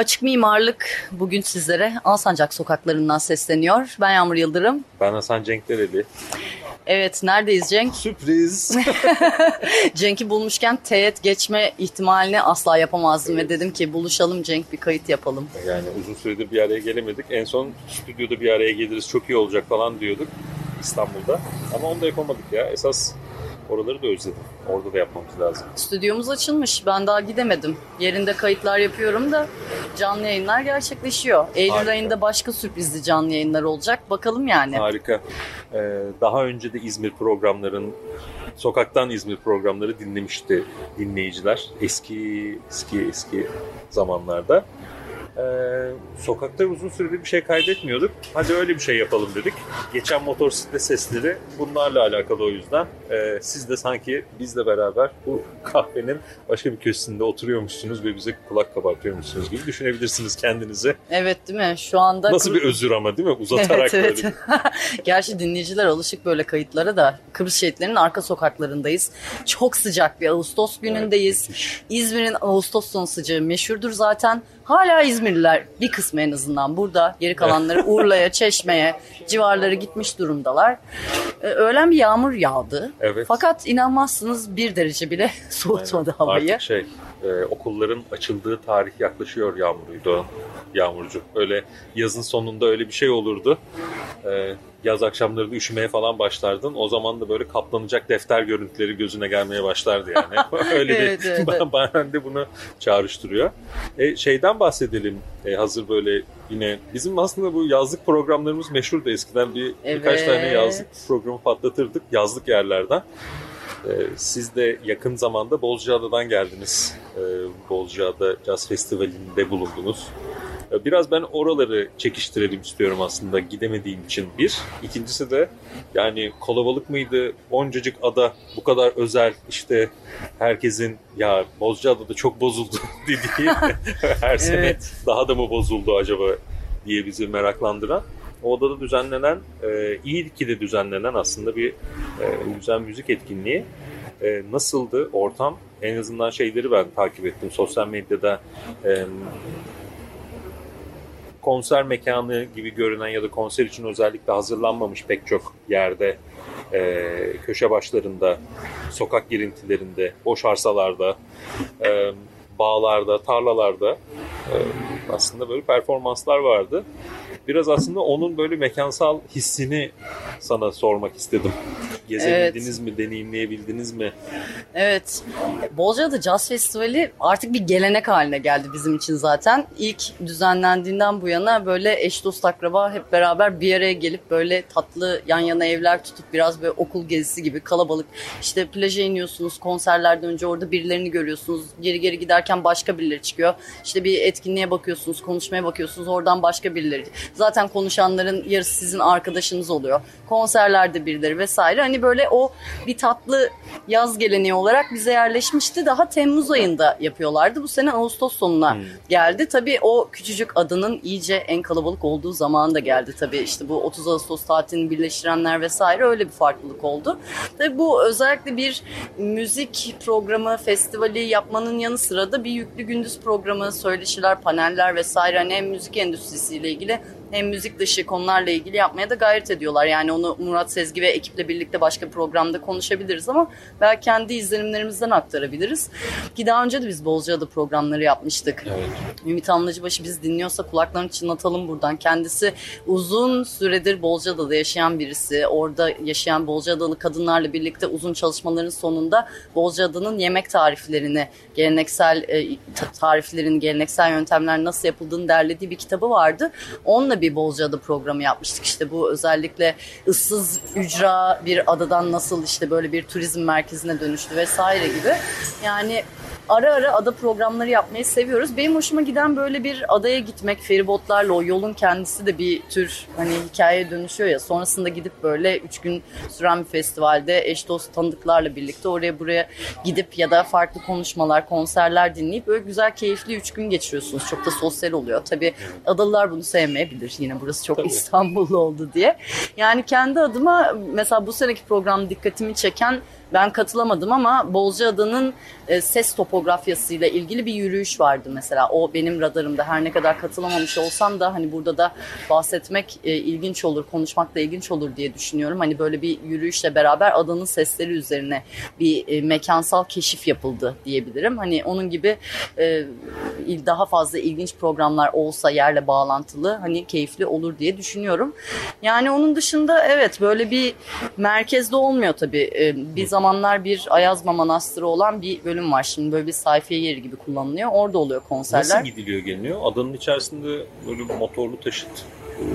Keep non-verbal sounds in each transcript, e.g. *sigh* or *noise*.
Açık Mimarlık bugün sizlere Alsancak sokaklarından sesleniyor. Ben Yağmur Yıldırım. Ben Hasan Cenk Dereli. Evet neredeyiz Cenk? Sürpriz. *laughs* Cenk'i bulmuşken teğet geçme ihtimalini asla yapamazdım ve dedim ki buluşalım Cenk bir kayıt yapalım. yani uzun süredir bir araya gelemedik. En son stüdyoda bir araya geliriz çok iyi olacak falan diyorduk İstanbul'da. Ama onu da yapamadık ya. Esas oraları da özledim. Orada da yapmamız lazım. Stüdyomuz açılmış. Ben daha gidemedim. Yerinde kayıtlar yapıyorum da canlı yayınlar gerçekleşiyor. Eylül Harika. ayında başka sürprizli canlı yayınlar olacak. Bakalım yani. Harika. Ee, daha önce de İzmir programların Sokaktan İzmir programları dinlemişti dinleyiciler. Eski eski eski zamanlarda. Ee, sokakta uzun süredir bir şey kaydetmiyorduk. Hadi öyle bir şey yapalım dedik. Geçen motosiklet sesleri bunlarla alakalı o yüzden. Ee, siz de sanki bizle beraber bu *laughs* kahvenin başka bir köşesinde oturuyormuşsunuz ve bize kulak kabartıyormuşsunuz gibi düşünebilirsiniz kendinizi. Evet değil mi? Şu anda Nasıl bir özür ama değil mi? Uzatarak Evet *laughs* evet. böyle. *laughs* Gerçi dinleyiciler alışık böyle kayıtlara da Kıbrıs şehitlerinin arka sokaklarındayız. Çok sıcak bir Ağustos günündeyiz. müthiş. İzmir'in Ağustos sonu sıcağı meşhurdur zaten. Hala İzmirliler bir kısmı en azından burada. Geri kalanları Urla'ya, Çeşme'ye civarları gitmiş durumdalar. Ee, öğlen bir yağmur yağdı. Evet. Fakat inanmazsınız bir derece bile *laughs* soğutmadı Aynen. havayı. Artık şey e, okulların açıldığı tarih yaklaşıyor Yağmur'uydu. Yağmurcu. Öyle yazın sonunda öyle bir şey olurdu. E, yaz akşamları da üşümeye falan başlardın. O zaman da böyle kaplanacak defter görüntüleri gözüne gelmeye başlardı yani. *laughs* öyle Evet, bir evet, evet. *laughs* bana de bunu çağrıştırıyor. E, şeyden bahsedelim. E, hazır böyle yine bizim aslında bu yazlık programlarımız meşhurdu eskiden bir birkaç tane Evet. yazlık programı patlatırdık yazlık yerlerden. Ee, siz de yakın zamanda Bozcaada'dan geldiniz. Ee, Bozcaada Jazz Festivali'nde bulundunuz. Ee, Biraz ben oraları çekiştirelim istiyorum aslında gidemediğim için bir. İkincisi de yani kalabalık mıydı? Oncacık ada bu kadar özel işte herkesin ya Bozcaada'da çok bozuldu *laughs* dediği *laughs* her sene Evet. daha da mı bozuldu acaba diye bizi meraklandıran. O odada düzenlenen, e, iyi ki de düzenlenen aslında bir e, güzel müzik etkinliği. E, nasıldı ortam? En azından şeyleri ben takip ettim. Sosyal medyada e, konser mekanı gibi görünen ya da konser için özellikle hazırlanmamış pek çok yerde e, köşe başlarında, sokak girintilerinde, boş arsalarda, e, bağlarda, tarlalarda e, aslında böyle performanslar vardı. Biraz aslında onun böyle mekansal hissini sana sormak istedim. Gezebildiniz mi, deneyimleyebildiniz mi? Evet. Bolca'da Jazz Festivali artık bir gelenek haline geldi bizim için zaten. İlk düzenlendiğinden bu yana böyle eş dost akraba hep beraber bir araya gelip böyle tatlı yan yana evler tutup biraz böyle okul gezisi gibi kalabalık. İşte plaja iniyorsunuz konserlerden önce orada birilerini görüyorsunuz. Geri geri giderken başka birileri çıkıyor. İşte bir etkinliğe bakıyorsunuz, konuşmaya bakıyorsunuz. Oradan başka birileri. Zaten konuşanların yarısı sizin arkadaşınız oluyor. Konserlerde birileri vesaire. Hani böyle o bir tatlı yaz geleneği olarak bize yerleşmişti. Daha Temmuz ayında yapıyorlardı. Bu sene Ağustos sonuna geldi. Tabii o küçücük adanın iyice en kalabalık olduğu zaman da geldi tabii. İşte bu 30 Ağustos tatilini birleştirenler vesaire öyle bir farklılık oldu. Tabii bu özellikle bir müzik programı, festivali yapmanın yanı sıra da bir yüklü gündüz programı, söyleşiler, paneller vesaire hani hem müzik endüstrisiyle ilgili hem müzik dışı konularla ilgili yapmaya da gayret ediyorlar. Yani onu Murat Sezgi ve ekiple birlikte başka bir programda konuşabiliriz ama belki kendi izlenimlerimizden aktarabiliriz. Ki daha önce de biz Bozcaada programları yapmıştık. Evet. Ümit Anlıcıbaşı biz dinliyorsa kulaklarını çınlatalım buradan. Kendisi uzun süredir Bolcada'da yaşayan birisi. Orada yaşayan Bolcadalı kadınlarla birlikte uzun çalışmaların sonunda Bolcada'nın yemek tariflerini, geleneksel e, ta- tariflerini, geleneksel yöntemler nasıl yapıldığını derlediği bir kitabı vardı. Onunla da bir Bolcaada programı yapmıştık. İşte bu özellikle ıssız ücra bir adadan nasıl işte böyle bir turizm merkezine dönüştü vesaire gibi. Yani ara ara ada programları yapmayı seviyoruz. Benim hoşuma giden böyle bir adaya gitmek, feribotlarla o yolun kendisi de bir tür hani hikayeye dönüşüyor ya. Sonrasında gidip böyle üç gün süren bir festivalde eş dost tanıdıklarla birlikte oraya buraya gidip ya da farklı konuşmalar, konserler dinleyip böyle güzel keyifli üç gün geçiriyorsunuz. Çok da sosyal oluyor. Tabii adalılar bunu sevmeyebilir. Yine burası çok Tabii. İstanbullu oldu diye. Yani kendi adıma mesela bu seneki program dikkatimi çeken ben katılamadım ama Bolcaada'nın e, ses topografyasıyla ilgili bir yürüyüş vardı mesela. O benim radarımda her ne kadar katılamamış olsam da hani burada da bahsetmek e, ilginç olur, konuşmak da ilginç olur diye düşünüyorum. Hani böyle bir yürüyüşle beraber adanın sesleri üzerine bir e, mekansal keşif yapıldı diyebilirim. Hani onun gibi e, daha fazla ilginç programlar olsa yerle bağlantılı hani keyifli olur diye düşünüyorum. Yani onun dışında evet böyle bir merkezde olmuyor tabii. E, bir zamanlar bir Ayazma Manastırı olan bir bölüm var. Şimdi böyle bir sayfiye yeri gibi kullanılıyor. Orada oluyor konserler. Nasıl gidiliyor geliniyor? Adanın içerisinde böyle motorlu taşıt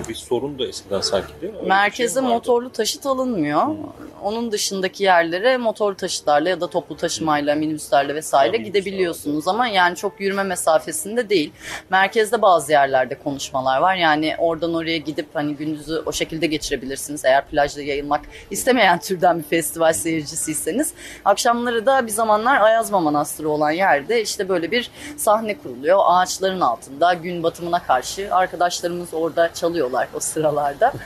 bir sorun da eskiden sanki değil mi? Öyle bir Merkeze şey vardı? motorlu taşıt alınmıyor. Onun dışındaki yerlere motorlu taşıtlarla ya da toplu taşımayla, minibüslerle vesaire Tabii, gidebiliyorsunuz ama yani çok yürüme mesafesinde değil. Merkezde bazı yerlerde konuşmalar var. Yani oradan oraya gidip hani gündüzü o şekilde geçirebilirsiniz. Eğer plajda yayılmak istemeyen türden bir festival seyircisiyseniz. Akşamları da bir zamanlar Ayazma Manastırı olan yerde işte böyle bir sahne kuruluyor. Ağaçların altında gün batımına karşı arkadaşlarımız orada çalıyorlar o sıralarda. *laughs*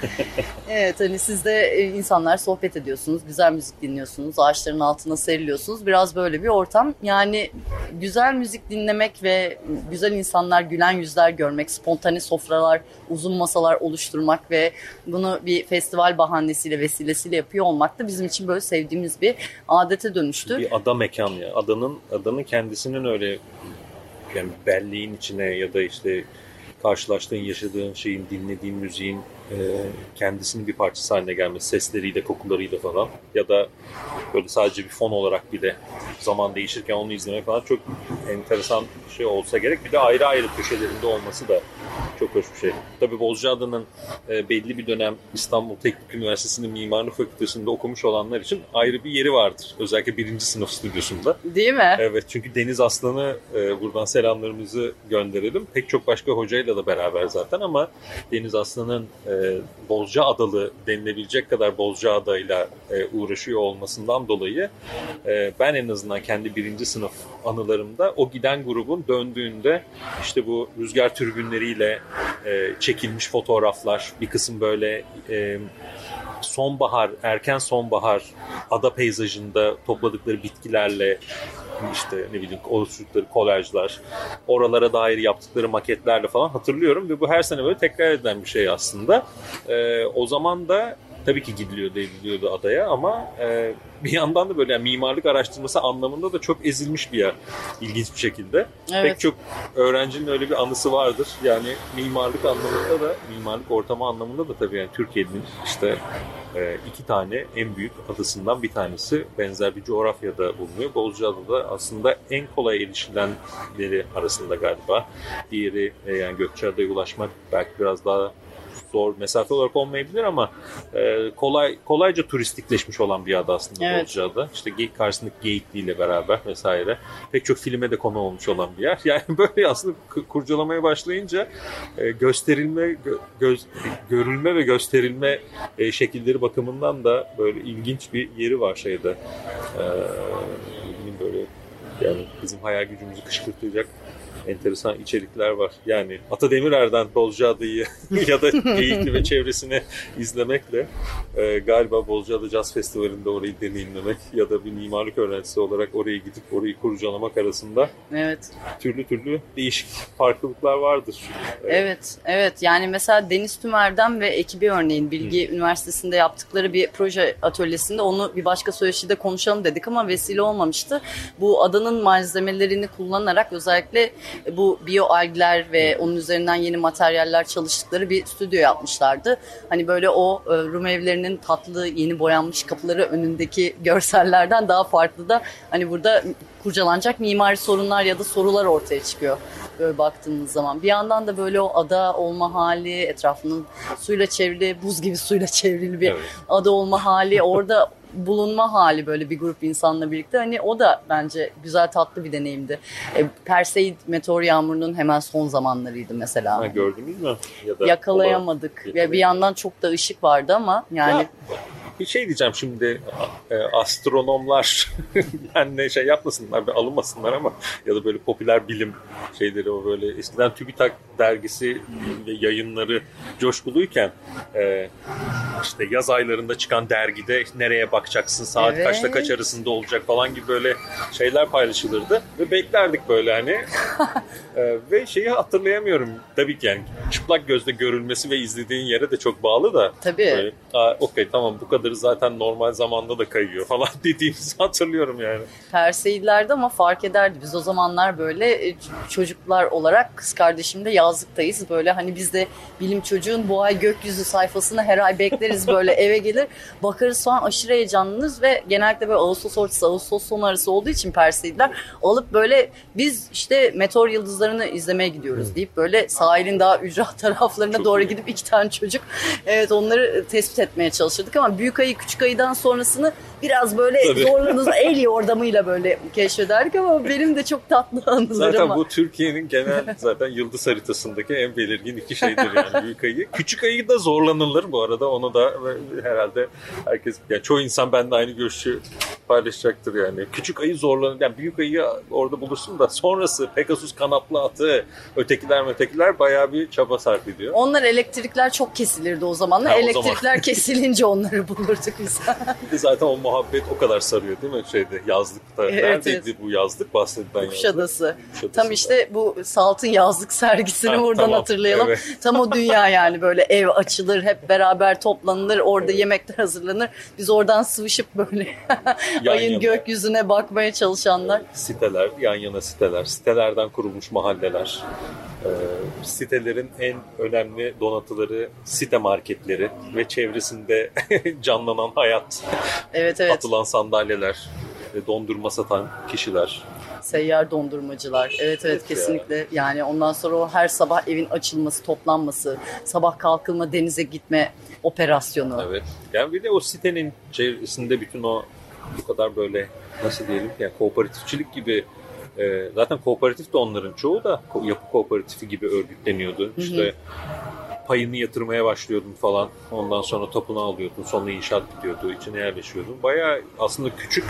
Evet hani siz de e, insanlar sohbet ediyorsunuz, güzel müzik dinliyorsunuz, ağaçların altına seriliyorsunuz. Biraz böyle bir ortam. Yani güzel müzik dinlemek ve güzel insanlar, gülen yüzler görmek, spontane sofralar, uzun masalar oluşturmak ve bunu bir festival bahanesiyle, vesilesiyle yapıyor olmak da bizim için böyle sevdiğimiz bir adete dönüştü. Bir ada mekan ya. Adanın adanın kendisinin öyle yani belleğin içine ya da işte karşılaştığın, yaşadığın şeyin, dinlediğin müziğin e, kendisinin bir parçası haline gelmesi, sesleriyle, kokularıyla falan ya da böyle sadece bir fon olarak bile zaman değişirken onu izlemek falan çok enteresan bir şey olsa gerek. Bir de ayrı ayrı köşelerinde olması da çok hoş bir şey. Tabii Bozcaada'nın e, belli bir dönem İstanbul Teknik Üniversitesi'nin Mimarlık Fakültesi'nde okumuş olanlar için ayrı bir yeri vardır. Özellikle birinci sınıf stüdyosunda. Değil mi? Evet çünkü Deniz Aslan'ı e, buradan selamlarımızı gönderelim. Pek çok başka hocayla da beraber zaten ama Deniz Aslan'ın e, Bozca Adalı denilebilecek kadar Bozca Adayla e, uğraşıyor olmasından dolayı e, ben en azından kendi birinci sınıf anılarımda o giden grubun döndüğünde işte bu rüzgar türbünleriyle e, çekilmiş fotoğraflar bir kısım böyle e, sonbahar, erken sonbahar ada peyzajında topladıkları bitkilerle işte ne bileyim oluşturdukları kolajlar, oralara dair yaptıkları maketlerle falan hatırlıyorum ve bu her sene böyle tekrar edilen bir şey aslında. Ee, o zaman da tabii ki gidiliyordu, ediliyordu adaya ama e, *laughs* bir yandan da böyle yani mimarlık araştırması anlamında da çok ezilmiş bir yer ilginç bir şekilde. Evet. Pek çok öğrencinin öyle bir anısı vardır. Yani mimarlık anlamında da, mimarlık ortamı anlamında da tabii yani Türkiye'nin işte e, iki tane en büyük adasından bir tanesi benzer bir coğrafyada bulunuyor. Bozcaada'da aslında en kolay erişilenleri arasında galiba. Diğeri e, yani Gökçeada'ya ulaşmak belki biraz daha zor mesafe olarak olmayabilir ama e, kolay kolayca turistikleşmiş olan bir ada aslında Evet. Bozcaada. İşte Geyik karşısındaki Geyikli ile beraber vesaire. Pek çok filme de konu olmuş olan bir yer. *laughs* Yani böyle aslında ku- kurcalamaya başlayınca e, gösterilme, gö- göz, görülme ve gösterilme e, şekilleri bakımından da böyle ilginç bir yeri var şeyde. E, yani bizim hayal gücümüzü kışkırtacak enteresan içerikler var. Yani Ata Demirer'den Bozcaada'yı *laughs* ya da Geyikli ve çevresini izlemekle e, galiba Bozcaada Jazz Festivali'nde orayı deneyimlemek ya da bir mimarlık öğrencisi olarak oraya gidip orayı kurcalamak arasında Evet. türlü türlü değişik farklılıklar vardır. E, Evet, evet. Yani mesela Deniz Tümer'den ve ekibi örneğin Bilgi Üniversitesi'nde yaptıkları bir proje atölyesinde onu bir başka söyleşide konuşalım dedik ama vesile olmamıştı. Bu adanın malzemelerini kullanarak özellikle bu biyoalgler ve onun üzerinden yeni materyaller çalıştıkları bir stüdyo yapmışlardı. Hani böyle o e, Rum evlerinin tatlı yeni boyanmış kapıları önündeki görsellerden daha farklı da hani burada kurcalanacak mimari sorunlar ya da sorular ortaya çıkıyor böyle baktığınız zaman. Bir yandan da böyle o ada olma hali, etrafının suyla çevrili, buz gibi suyla çevrili bir Evet. ada olma hali, orada bulunma hali böyle bir grup insanla birlikte. Hani o da bence güzel tatlı bir deneyimdi. E, Perseid meteor yağmurunun hemen son zamanlarıydı mesela. Ha, gördünüz mü? Ya da Yakalayamadık. Ve bir yandan çok da ışık vardı ama yani Ya, bir şey diyeceğim şimdi e, astronomlar *laughs* yani şey yapmasınlar ve alınmasınlar ama ya da böyle popüler bilim şeyleri o böyle eskiden TÜBİTAK dergisi ve yayınları coşkuluyken e, işte yaz aylarında çıkan dergide nereye bakacaksın saat Evet. kaçta kaç arasında olacak falan gibi böyle şeyler paylaşılırdı ve beklerdik böyle hani *laughs* E, ve şeyi hatırlayamıyorum tabii ki yani çıplak gözle görülmesi ve izlediğin yere de çok bağlı da tabii. Okey tamam bu kadarı zaten normal zamanda da kayıyor falan *laughs* dediğimizi hatırlıyorum yani. Perseidlerdi ama fark ederdi. Biz o zamanlar böyle e, çocuklar olarak kız kardeşimle yazlıktayız. Böyle hani biz de bilim çocuğun bu ay gökyüzü sayfasını her ay bekleriz böyle eve gelir. Bakarız falan aşırı heyecanlanırız ve genellikle böyle Ağustos ortası Ağustos sonu arası olduğu için Perseidler alıp böyle biz işte meteor yıldızlarını izlemeye gidiyoruz deyip böyle sahilin daha ücra *laughs* taraflarına Çok doğru iyi. gidip iki tane çocuk evet onları tespit etmeye çalışırdık ama büyük ayı küçük ayıdan sonrasını biraz böyle Tabii. el yordamıyla böyle keşfederdik ama benim de çok tatlı anılarım Zaten var. bu Türkiye'nin genel zaten yıldız haritasındaki en belirgin iki şeydir yani büyük ayı. Küçük ayı da zorlanılır bu arada onu da herhalde herkes yani çoğu insan bende aynı görüşü paylaşacaktır yani. Küçük ayı zorlanır yani büyük ayı orada bulursun da sonrası Pegasus kanatlı atı ötekiler ötekiler bayağı bir çaba sarf ediyor. Onlar elektrikler çok kesilirdi o zamanlar. Ha, o elektrikler kesilince onları bulurduk biz. Zaten o muhabbet o kadar sarıyor değil mi şeyde yazlıkta. Evet, Neredeydi evet. bu yazlık bahsedilen yazlık? Kuşadası. Tam işte bu Salt'ın yazlık sergisini Ha, buradan tamam, hatırlayalım. evet. Tam o dünya yani böyle ev açılır, hep beraber toplanılır, orada Evet. yemekler hazırlanır. Biz oradan sıvışıp böyle *laughs* ayın yana. gökyüzüne bakmaya çalışanlar. siteler, yan yana siteler, sitelerden kurulmuş mahalleler, e, sitelerin en önemli donatıları site marketleri ve çevresinde *laughs* canlanan hayat, Evet evet. atılan sandalyeler, dondurma satan kişiler. Seyyar dondurmacılar. Evet evet Evet kesinlikle. Yani ondan sonra o her sabah evin açılması, toplanması, sabah kalkılma, denize gitme operasyonu. Evet. Yani bir de o sitenin çevresinde bütün o bu kadar böyle nasıl diyelim yani kooperatifçilik gibi e, zaten kooperatif de onların çoğu da yapı kooperatifi gibi örgütleniyordu. İşte payını yatırmaya başlıyordun falan. Ondan sonra topunu alıyordun. Sonra inşaat bitiyordu. içine yerleşiyordun. Bayağı aslında küçük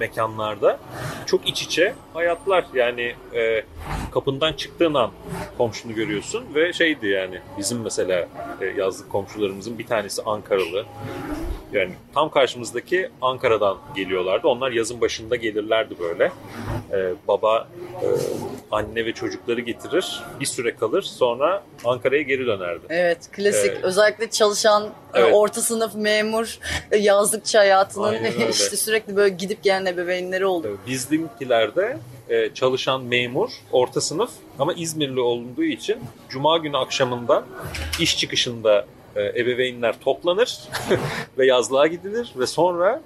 mekanlarda çok iç içe hayatlar. Yani e, kapından çıktığın an komşunu görüyorsun ve şeydi yani bizim mesela e, yazlık komşularımızın bir tanesi Ankaralı. Yani tam karşımızdaki Ankara'dan geliyorlardı. Onlar yazın başında gelirlerdi böyle. Ee, baba e, anne ve çocukları getirir. Bir süre kalır. Sonra Ankara'ya geri dönerdi. Evet klasik Evet. özellikle çalışan e, Evet. orta sınıf memur e, yazlıkçı hayatının *laughs* işte sürekli böyle gidip gelen ebeveynleri oldu. Ee, Bizimkilerde e, çalışan memur, orta sınıf ama İzmirli olduğu için Cuma günü akşamında iş çıkışında e, ebeveynler toplanır *laughs* ve yazlığa gidilir ve sonra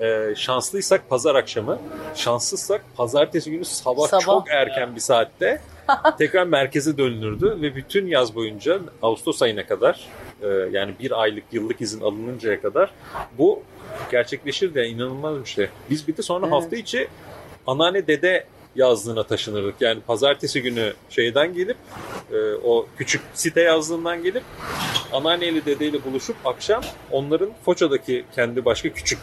e, şanslıysak pazar akşamı, şanssızsak pazartesi günü sabah, Sabah. çok erken bir saatte *laughs* tekrar merkeze dönülürdü ve bütün yaz boyunca Ağustos ayına kadar e, yani bir aylık yıllık izin alınıncaya kadar bu gerçekleşirdi. Yani inanılmaz bir şey. Biz bir de sonra Evet. hafta içi anneanne dede yazlığına taşınırdık. Yani pazartesi günü şeyden gelip e, o küçük site yazlığından gelip anneanneyle dedeyle buluşup akşam onların Foça'daki kendi başka küçük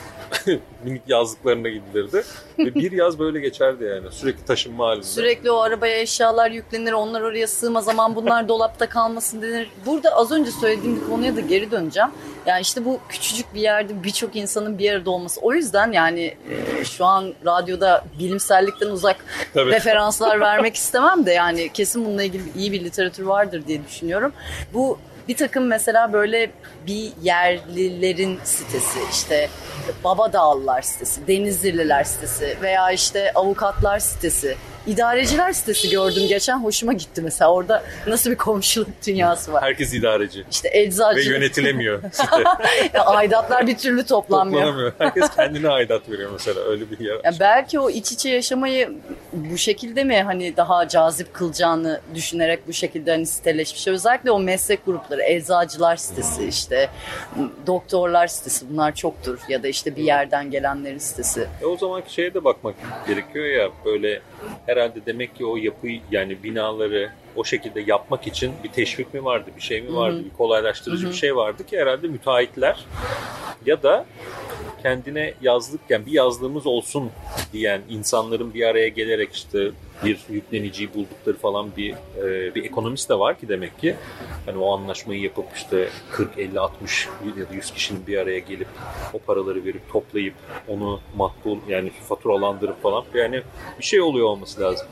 *laughs* minik yazlıklarına gidilirdi. Ve bir yaz böyle geçerdi yani. Sürekli taşınma halinde. Sürekli o arabaya eşyalar yüklenir, onlar oraya sığmaz zaman bunlar dolapta kalmasın denir. Burada az önce söylediğim bir konuya da geri döneceğim. Yani işte bu küçücük bir yerde birçok insanın bir arada olması. O yüzden yani e, şu an radyoda bilimsellikten uzak Tabii. referanslar *laughs* vermek istemem de yani kesin bununla ilgili iyi bir literatür vardır diye düşünüyorum. Bu bir takım mesela böyle bir yerlilerin sitesi işte Baba Dağlılar sitesi, Denizliler sitesi veya işte avukatlar sitesi, idareciler sitesi gördüm geçen hoşuma gitti mesela orada nasıl bir komşuluk dünyası var. Herkes idareci. İşte Ve eczacı, yönetilemiyor *laughs* site. aidatlar bir türlü toplanmıyor. Toplanamıyor. Herkes kendine aidat veriyor mesela öyle bir yer. Ya belki o iç içe yaşamayı bu şekilde mi hani daha cazip kılacağını düşünerek bu şekilde hani siteleşmiş. Özellikle o meslek grupları, eczacılar sitesi işte doktorlar sitesi bunlar çoktur ya da işte bir yerden gelenlerin sitesi. E o zamanki şeye de bakmak gerekiyor ya böyle herhalde demek ki o yapı yani binaları o şekilde yapmak için bir teşvik mi vardı, bir şey mi vardı, bir kolaylaştırıcı bir şey vardı ki herhalde müteahhitler ya da kendine yazlık yani bir yazlığımız olsun diyen insanların bir araya gelerek işte bir yükleniciyi buldukları falan bir e, bir ekonomist de var ki demek ki hani o anlaşmayı yapıp işte 40 50 60 ya da 100 kişinin bir araya gelip o paraları verip toplayıp onu makbul yani faturalandırıp falan yani bir şey oluyor olması lazım.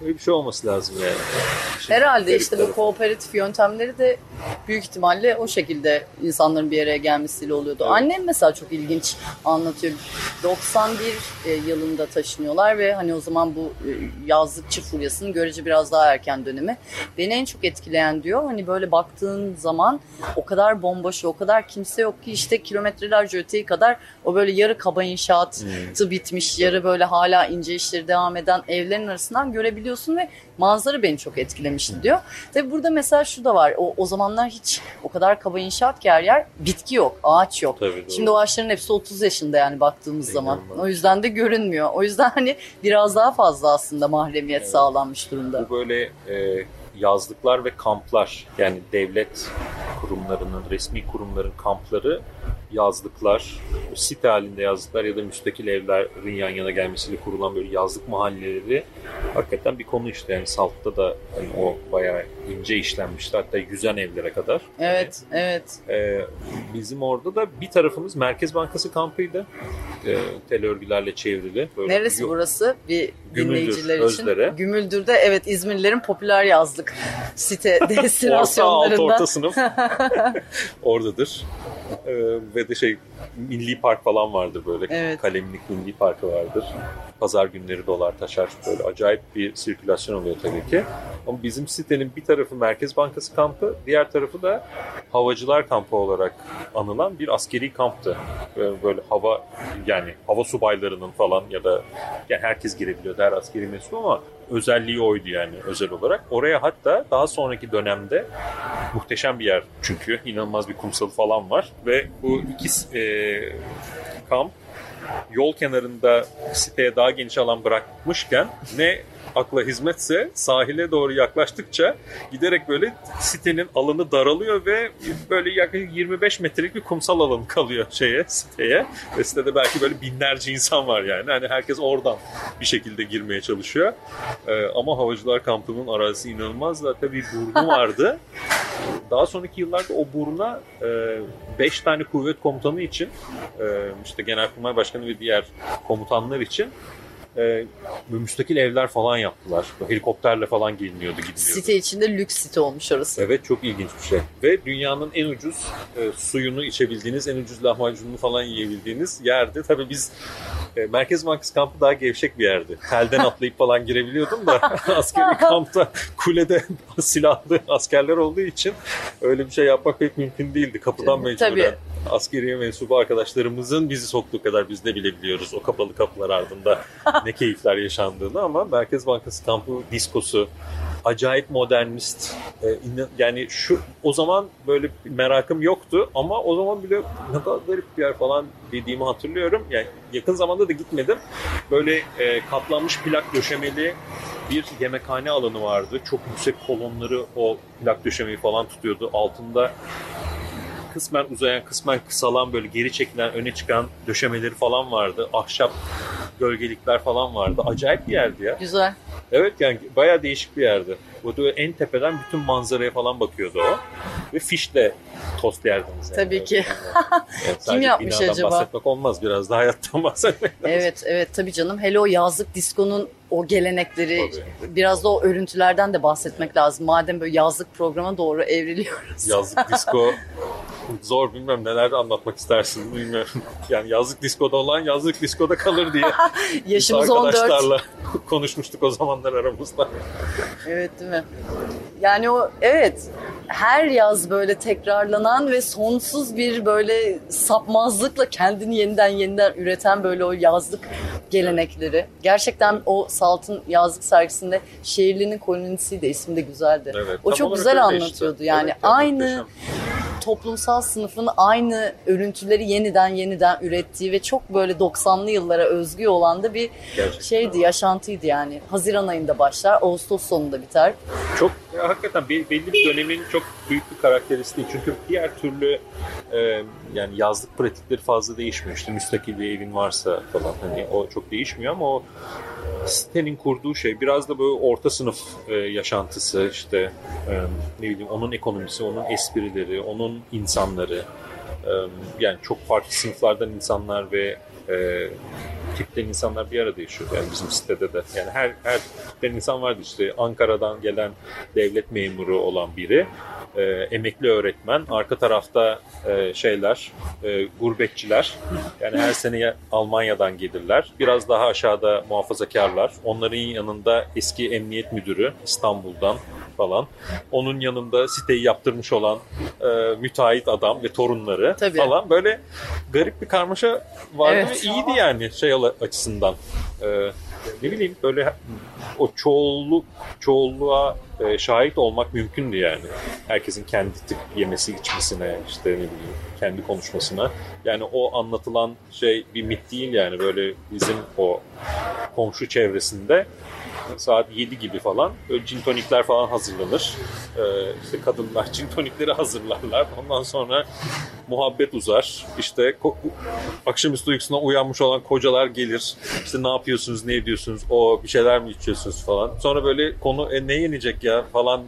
Böyle bir şey olması lazım yani. Şimdi Herhalde işte bu kooperatif yöntemleri de büyük ihtimalle o şekilde insanların bir araya gelmesiyle oluyordu. Evet. Annem mesela çok ilginç anlatıyor. 91 e, yılında taşınıyorlar ve hani o zaman bu e, yazlıkçı furyasının görece biraz daha erken dönemi. Beni en çok etkileyen diyor hani böyle baktığın zaman o kadar bomboş o kadar kimse yok ki işte kilometrelerce öteyi kadar o böyle yarı kaba inşaatı Hmm. bitmiş yarı böyle hala ince işleri devam eden evlerin arasından görebiliyorsun ve manzara beni çok etkilemişti diyor. Tabi burada mesela şu da var o, o zamanlar hiç o kadar kaba inşaat ki her yer bitki yok ağaç yok. Tabii, doğru. Şimdi o ağaçların hepsi 30 yaşında yani baktığımız zaman. O yüzden de görünmüyor. O yüzden hani biraz daha fazla aslında mahremiyet sağlanmış durumda. Bu böyle e, yazlıklar ve kamplar yani devlet kurumlarının, resmi kurumların kampları yazlıklar, site halinde yazlıklar ya da müstakil evlerin yan yana gelmesiyle kurulan böyle yazlık mahalleleri hakikaten bir konu işte. Yani Salt'ta da hani o bayağı ince işlenmişti. Hatta yüzen evlere kadar. Evet, evet. Ee, bizim orada da bir tarafımız Merkez Bankası kampıydı. Ee, tel örgülerle çevrili. Böyle Neresi Yok- burası? Bir Gümüldür, dinleyiciler için. Özdere. Gümüldür'de evet İzmirlilerin popüler yazlık *laughs* site *laughs* Orta alt orta sınıf *laughs* oradadır. Ee, ve de şey milli park falan vardır böyle. Evet. Kalemlik milli parkı vardır. Pazar günleri dolar taşar. Böyle acayip bir sirkülasyon oluyor tabii ki. Ama bizim sitenin bir tarafı Merkez Bankası kampı, diğer tarafı da havacılar kampı olarak anılan bir askeri kamptı. Böyle, böyle hava yani hava subaylarının falan ya da yani herkes girebiliyordu her askeri mensup ama özelliği oydu yani özel olarak. Oraya hatta daha sonraki dönemde muhteşem bir yer çünkü inanılmaz bir kumsalı falan var ve bu iki e, kamp yol kenarında siteye daha geniş alan bırakmışken ne akla hizmetse sahile doğru yaklaştıkça giderek böyle sitenin alanı daralıyor ve böyle yaklaşık 25 metrelik bir kumsal alanı kalıyor şeye siteye. Ve sitede belki böyle binlerce insan var yani. Hani herkes oradan bir şekilde girmeye çalışıyor. Ee, ama havacılar kampının arazisi inanılmaz da tabii burnu *laughs* vardı. Daha sonraki yıllarda o buruna 5 tane kuvvet komutanı için e, işte Genelkurmay Başkanı ve diğer komutanlar için e, müstakil evler falan yaptılar. Helikopterle falan geliniyordu gidiliyordu. Site içinde lüks site olmuş orası. Evet çok ilginç bir şey. Ve dünyanın en ucuz e, suyunu içebildiğiniz, en ucuz lahmacununu falan yiyebildiğiniz yerde. Tabii biz e, Merkez Bankası kampı daha gevşek bir yerdi. Telden atlayıp falan girebiliyordum da *laughs* askeri kampta kulede *laughs* silahlı askerler olduğu için öyle bir şey yapmak pek mümkün değildi. Kapıdan mecburen. Tabii. Askeriye mensubu arkadaşlarımızın bizi soktuğu kadar biz de bilebiliyoruz o kapalı kapılar ardında *laughs* ne keyifler yaşandığını ama Merkez Bankası kampı diskosu acayip modernist e, yani şu o zaman böyle merakım yoktu ama o zaman bile ne kadar garip bir yer falan dediğimi hatırlıyorum. Yani yakın zamanda da gitmedim. Böyle e, katlanmış plak döşemeli bir yemekhane alanı vardı. Çok yüksek kolonları o plak döşemeyi falan tutuyordu. Altında kısmen uzayan, kısmen kısalan böyle geri çekilen, öne çıkan döşemeleri falan vardı. Ahşap gölgelikler falan vardı. Acayip bir yerdi ya. Güzel. Evet yani bayağı değişik bir yerdi. Bu da en tepeden bütün manzaraya falan bakıyordu o. ve fişle tost yerdiniz. Yani. Tabii ki. Evet, *laughs* Kim yapmış acaba? bahsetmek olmaz. Biraz da hayattan *laughs* bahsetmek lazım. Evet evet tabii canım. Hele o yazlık diskonun o gelenekleri Tabii. biraz da o örüntülerden de bahsetmek lazım. Madem böyle yazlık programa doğru evriliyoruz. Yazlık *laughs* disco *laughs* zor bilmem neler anlatmak istersin bilmiyorum. Yani yazlık diskoda olan yazlık diskoda kalır diye *laughs* Yaşımız 14. arkadaşlarla *laughs* konuşmuştuk o zamanlar aramızda. Evet değil mi? Yani o evet her yaz böyle tekrarlanan ve sonsuz bir böyle sapmazlıkla kendini yeniden yeniden üreten böyle o yazlık gelenekleri. Gerçekten o Salt'ın yazlık sergisinde şehirlinin kolonisi de ismi de güzeldi. Evet, o çok güzel anlatıyordu. işte. Yani Evet, aynı muhteşem. Toplumsal sınıfın aynı örüntüleri yeniden yeniden ürettiği ve çok böyle 90'lı yıllara özgü olan da bir Gerçekten. şeydi, yaşantıydı yani. Haziran ayında başlar, Ağustos sonunda biter. Çok ya, hakikaten be- belli bir dönemin çok büyük bir karakteristiği. Çünkü diğer türlü e, yani yazlık pratikleri fazla değişmiyor. İşte müstakil bir evin varsa falan hani o çok değişmiyor ama o sitenin kurduğu şey biraz da böyle orta sınıf e, yaşantısı işte e, ne bileyim onun ekonomisi, onun esprileri, onun insanları e, yani çok farklı sınıflardan insanlar ve e, tipten insanlar bir arada yaşıyor yani bizim sitede de. Yani her her tipten insan vardı işte Ankara'dan gelen devlet memuru olan biri, e, emekli öğretmen, arka tarafta e, şeyler, e, gurbetçiler. Yani her sene ya- Almanya'dan gelirler. Biraz daha aşağıda muhafazakarlar. Onların yanında eski emniyet müdürü İstanbul'dan falan. Onun yanında siteyi yaptırmış olan e, müteahhit adam ve torunları Tabii. falan. Böyle garip bir karmaşa vardı Evet. ve iyiydi yani şey açısından. E, ne bileyim böyle o çoğulluk çoğulluğa e, şahit olmak mümkündü yani. Herkesin kendi tip yemesi içmesine işte ne bileyim kendi konuşmasına. Yani o anlatılan şey bir mit değil yani böyle bizim o komşu çevresinde saat 7 gibi falan böyle gin tonikler falan hazırlanır. Ee, işte kadınlar *laughs* gin tonikleri hazırlarlar. Ondan sonra muhabbet uzar. İşte akşamüstü uykusuna uyanmış olan kocalar gelir. İşte ne yapıyorsunuz, ne ediyorsunuz, o bir şeyler mi içiyorsunuz falan. Sonra böyle konu e, ne yenecek ya falan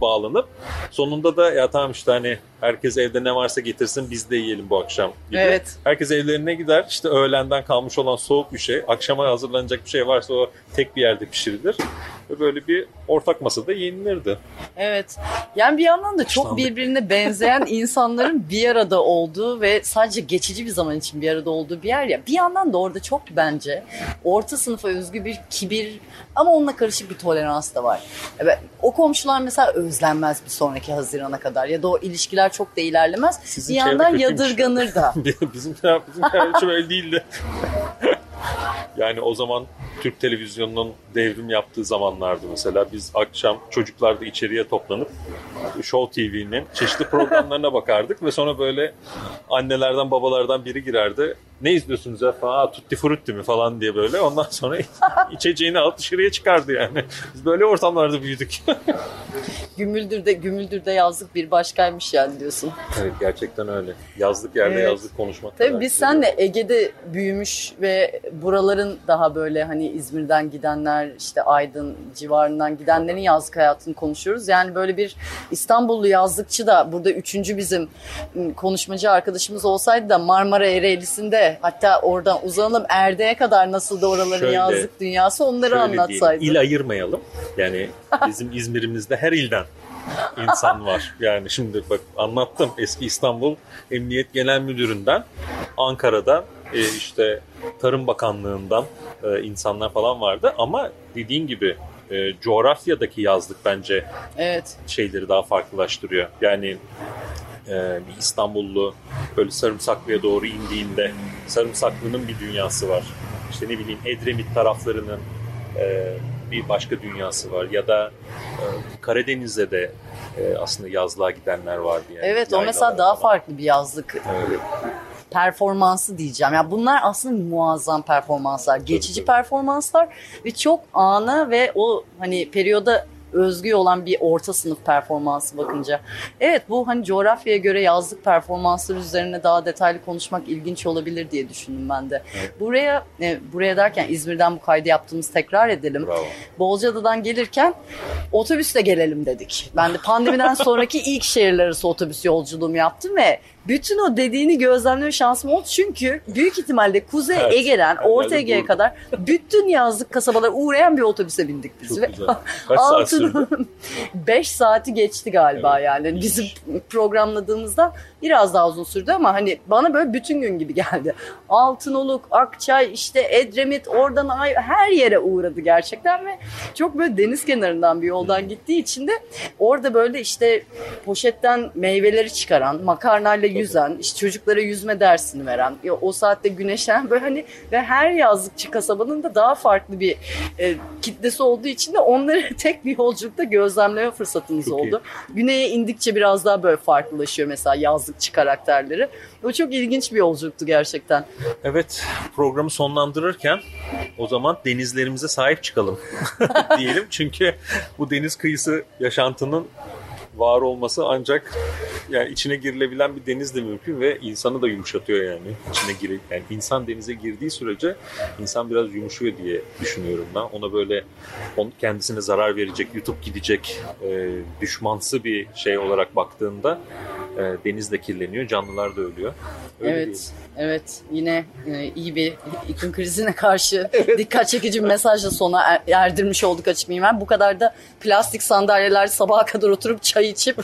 bağlanıp sonunda da ya tamam işte hani herkes evde ne varsa getirsin biz de yiyelim bu akşam gibi. Evet. Herkes evlerine gider. İşte öğlenden kalmış olan soğuk bir şey. Akşama hazırlanacak bir şey varsa o tek bir yerde pişirilir. Ve böyle bir ortak masada yenilirdi. Evet. Yani bir yandan da çok birbirine benzeyen *laughs* insanların bir arada olduğu ve sadece geçici bir zaman için bir arada olduğu bir yer ya. Bir yandan da orada çok bence orta sınıfa özgü bir kibir ama onunla karışık bir tolerans da var. Evet, o komşular mesela özlenmez bir sonraki Haziran'a kadar ya da o ilişkiler çok da ilerlemez. Sizin bir çevre yandan yadırganır da. *laughs* bizim bizim hiç öyle değildi. *laughs* yani o zaman Türk televizyonunun devrim yaptığı zamanlardı mesela. Biz akşam çocuklar da içeriye toplanıp Show TV'nin çeşitli programlarına bakardık ve sonra böyle annelerden babalardan biri girerdi. Ne izliyorsunuz ya falan, "Aa, Tutti Frutti mi falan diye böyle. Ondan sonra *laughs* içeceğini alıp dışarıya çıkardı yani. Biz böyle ortamlarda büyüdük. *laughs* Gümüldür'de, Gümüldür'de yazlık bir başkaymış yani diyorsun. evet gerçekten öyle. Yazlık yerde Evet. yazlık konuşmak. Tabii biz güzel. senle Ege'de büyümüş ve buraların daha böyle hani İzmir'den gidenler işte Aydın civarından gidenlerin yazlık hayatını konuşuyoruz. Yani böyle bir İstanbullu yazlıkçı da burada üçüncü bizim konuşmacı arkadaşımız olsaydı da Marmara Ereğlisi'nde hatta oradan uzanalım Erde'ye kadar nasıl da oraların Şöyle- yazlık dünyası onları Şöyle anlatsaydı. diyelim, il ayırmayalım. Yani bizim *laughs* İzmir'imizde her ilden insan var. Yani şimdi bak anlattım eski İstanbul Emniyet Genel Müdürü'nden Ankara'dan e, işte Tarım Bakanlığı'ndan e, insanlar falan vardı ama dediğin gibi e, coğrafyadaki yazlık bence Evet. şeyleri daha farklılaştırıyor. Yani e, bir İstanbullu böyle Sarımsaklı'ya doğru indiğinde Sarımsaklı'nın bir dünyası var. İşte ne bileyim Edremit taraflarının e, bir başka dünyası var. Ya da e, Karadeniz'de de e, aslında yazlığa gidenler vardı. Yani. Evet o mesela daha falan. farklı bir yazlık Evet. performansı diyeceğim. Ya bunlar aslında muazzam performanslar, geçici tabii. performanslar ve çok ana ve o hani periyoda özgü olan bir orta sınıf performansı bakınca. Evet bu hani coğrafyaya göre yazlık performanslar üzerine daha detaylı konuşmak ilginç olabilir diye düşündüm ben de. Buraya e, buraya derken İzmir'den bu kaydı yaptığımız tekrar edelim. Bravo. Bolca'dan gelirken otobüste gelelim dedik. Ben de pandemiden *laughs* sonraki ilk şehirler arası otobüs yolculuğumu yaptım ve bütün o dediğini gözlemleme şansım oldu. Çünkü büyük ihtimalle Kuzey Evet, Ege'den Orta Ege'ye kadar bütün yazlık kasabalara uğrayan bir otobüse bindik biz. Çok Ve güzel. Kaç saat sürdü? *laughs* 5 saati geçti galiba Evet. yani. Bizim programladığımızda biraz daha uzun sürdü ama hani bana böyle bütün gün gibi geldi. Altınoluk, Akçay, işte Edremit, oradan ay- her yere uğradı gerçekten ve çok böyle deniz kenarından bir yoldan gittiği için de orada böyle işte poşetten meyveleri çıkaran, makarnayla yüzen, işte çocuklara yüzme dersini veren, o saatte güneşlenen böyle hani ve her yazlıkçı kasabanın da daha farklı bir e, kitlesi olduğu için de onları *laughs* tek bir yolculukta gözlemleme fırsatımız Çok iyi. oldu. Güneye indikçe biraz daha böyle farklılaşıyor mesela yazlıkçı karakterleri. O çok ilginç bir yolculuktu gerçekten. Evet programı sonlandırırken o zaman denizlerimize sahip çıkalım *laughs* diyelim. Çünkü bu deniz kıyısı yaşantının var olması ancak yani içine girilebilen bir deniz de mümkün ve insanı da yumuşatıyor yani. İçine gire, yani insan denize girdiği sürece insan biraz yumuşuyor diye düşünüyorum ben. Ona böyle on, kendisine zarar verecek, yutup gidecek e, düşmansı bir şey olarak baktığında e, deniz de kirleniyor, canlılar da ölüyor. Öyle evet, değil. Evet. Yine e, iyi bir iklim krizine karşı *laughs* dikkat çekici bir mesajla sona er- erdirmiş olduk açık mimar. Bu kadar da plastik sandalyeler sabaha kadar oturup çay içip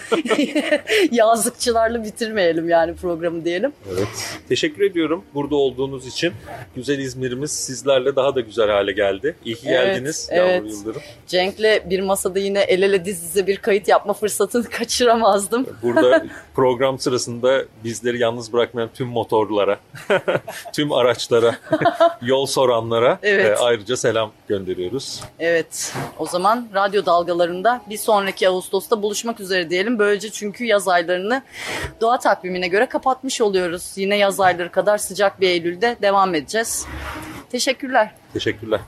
*laughs* yazlıkçılarla bitirmeyelim yani programı diyelim. Evet. Teşekkür ediyorum burada olduğunuz için. Güzel İzmir'imiz sizlerle daha da güzel hale geldi. İyi ki Evet, geldiniz evet. Yağmur Yıldırım. Cenk'le bir masada yine el ele diz dize bir kayıt yapma fırsatını *laughs* kaçıramazdım. Burada program sırasında bizleri yalnız bırakmayan tüm motorlara, *laughs* tüm araçlara, *laughs* yol soranlara Evet. e, ayrıca selam gönderiyoruz. Evet o zaman radyo dalgalarında bir sonraki Ağustos'ta buluşmak üzere diyelim. Böylece çünkü yaz aylarını doğa takvimine göre kapatmış oluyoruz. Yine yaz ayları kadar sıcak bir Eylül'de devam edeceğiz. Teşekkürler. Teşekkürler.